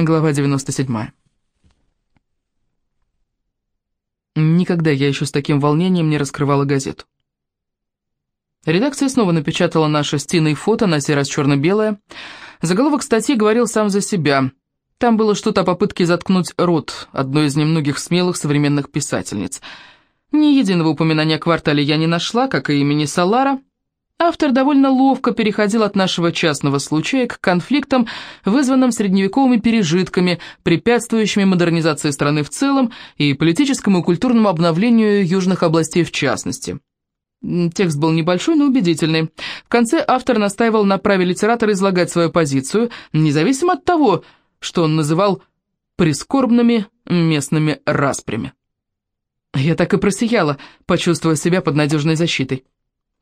Глава 97. Никогда я еще с таким волнением не раскрывала газету. Редакция снова напечатала наше с Тиной фото, на сей раз черно-белое. Заголовок статьи говорил сам за себя. Там было что-то о попытке заткнуть рот одной из немногих смелых современных писательниц. Ни единого упоминания о квартале я не нашла, как и имени Салара, Автор довольно ловко переходил от нашего частного случая к конфликтам, вызванным средневековыми пережитками, препятствующими модернизации страны в целом и политическому и культурному обновлению южных областей в частности. Текст был небольшой, но убедительный. В конце автор настаивал на праве литератора излагать свою позицию, независимо от того, что он называл «прискорбными местными распрями». Я так и просияла, почувствуя себя под надежной защитой.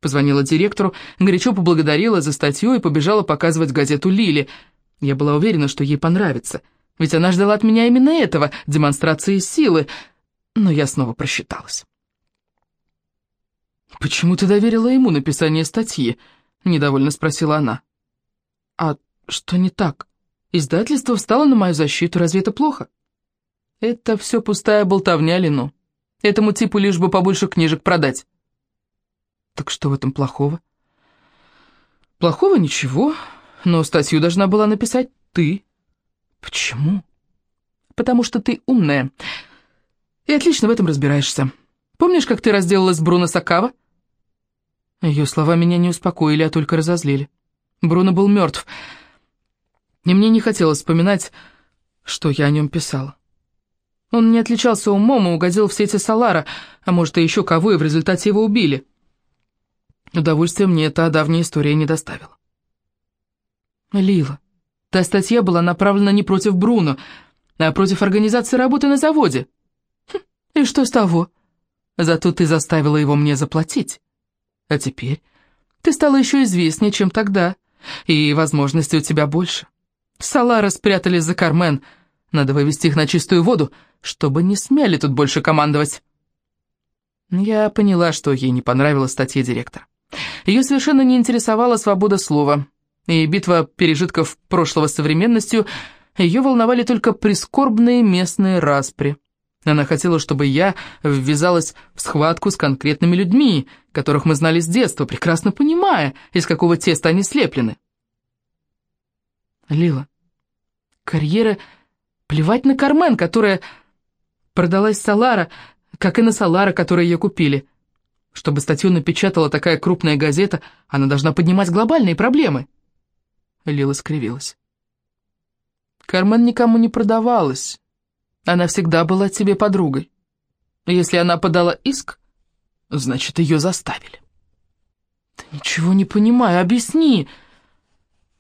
Позвонила директору, горячо поблагодарила за статью и побежала показывать газету Лили. Я была уверена, что ей понравится, ведь она ждала от меня именно этого, демонстрации силы, но я снова просчиталась. «Почему ты доверила ему написание статьи?» — недовольно спросила она. «А что не так? Издательство встало на мою защиту, разве это плохо?» «Это все пустая болтовня, Лину. Этому типу лишь бы побольше книжек продать». Так что в этом плохого? Плохого ничего, но статью должна была написать ты. Почему? Потому что ты умная и отлично в этом разбираешься. Помнишь, как ты разделалась с Бруно Сакава? Ее слова меня не успокоили, а только разозлили. Бруно был мертв, и мне не хотелось вспоминать, что я о нем писала. Он не отличался умом и угодил в сети Салара, а может и еще кого, и в результате его убили. Удовольствия мне эта давняя история не доставила. Лила, та статья была направлена не против Бруно, а против организации работы на заводе. Хм, и что с того? Зато ты заставила его мне заплатить. А теперь ты стала еще известнее, чем тогда, и возможностей у тебя больше. Салара спрятались за Кармен, надо вывести их на чистую воду, чтобы не смели тут больше командовать. Я поняла, что ей не понравилась статья директора. Ее совершенно не интересовала свобода слова, и битва пережитков прошлого с современностью, ее волновали только прискорбные местные распри. Она хотела, чтобы я ввязалась в схватку с конкретными людьми, которых мы знали с детства, прекрасно понимая, из какого теста они слеплены. Лила, карьера... Плевать на Кармен, которая продалась Салара, как и на Салара, которые ее купили. Чтобы статью напечатала такая крупная газета, она должна поднимать глобальные проблемы. Лила скривилась. Кармен никому не продавалась. Она всегда была тебе подругой. Если она подала иск, значит, ее заставили. Ты ничего не понимаю, объясни.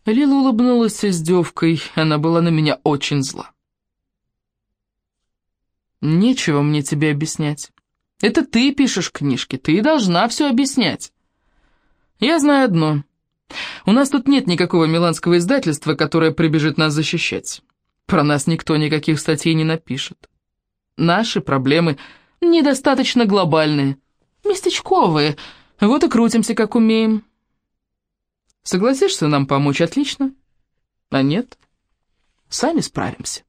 Лила улыбнулась с издевкой, она была на меня очень зла. Нечего мне тебе объяснять. Это ты пишешь книжки, ты должна все объяснять. Я знаю одно. У нас тут нет никакого миланского издательства, которое прибежит нас защищать. Про нас никто никаких статей не напишет. Наши проблемы недостаточно глобальные, местечковые, вот и крутимся, как умеем. Согласишься нам помочь, отлично. А нет, сами справимся.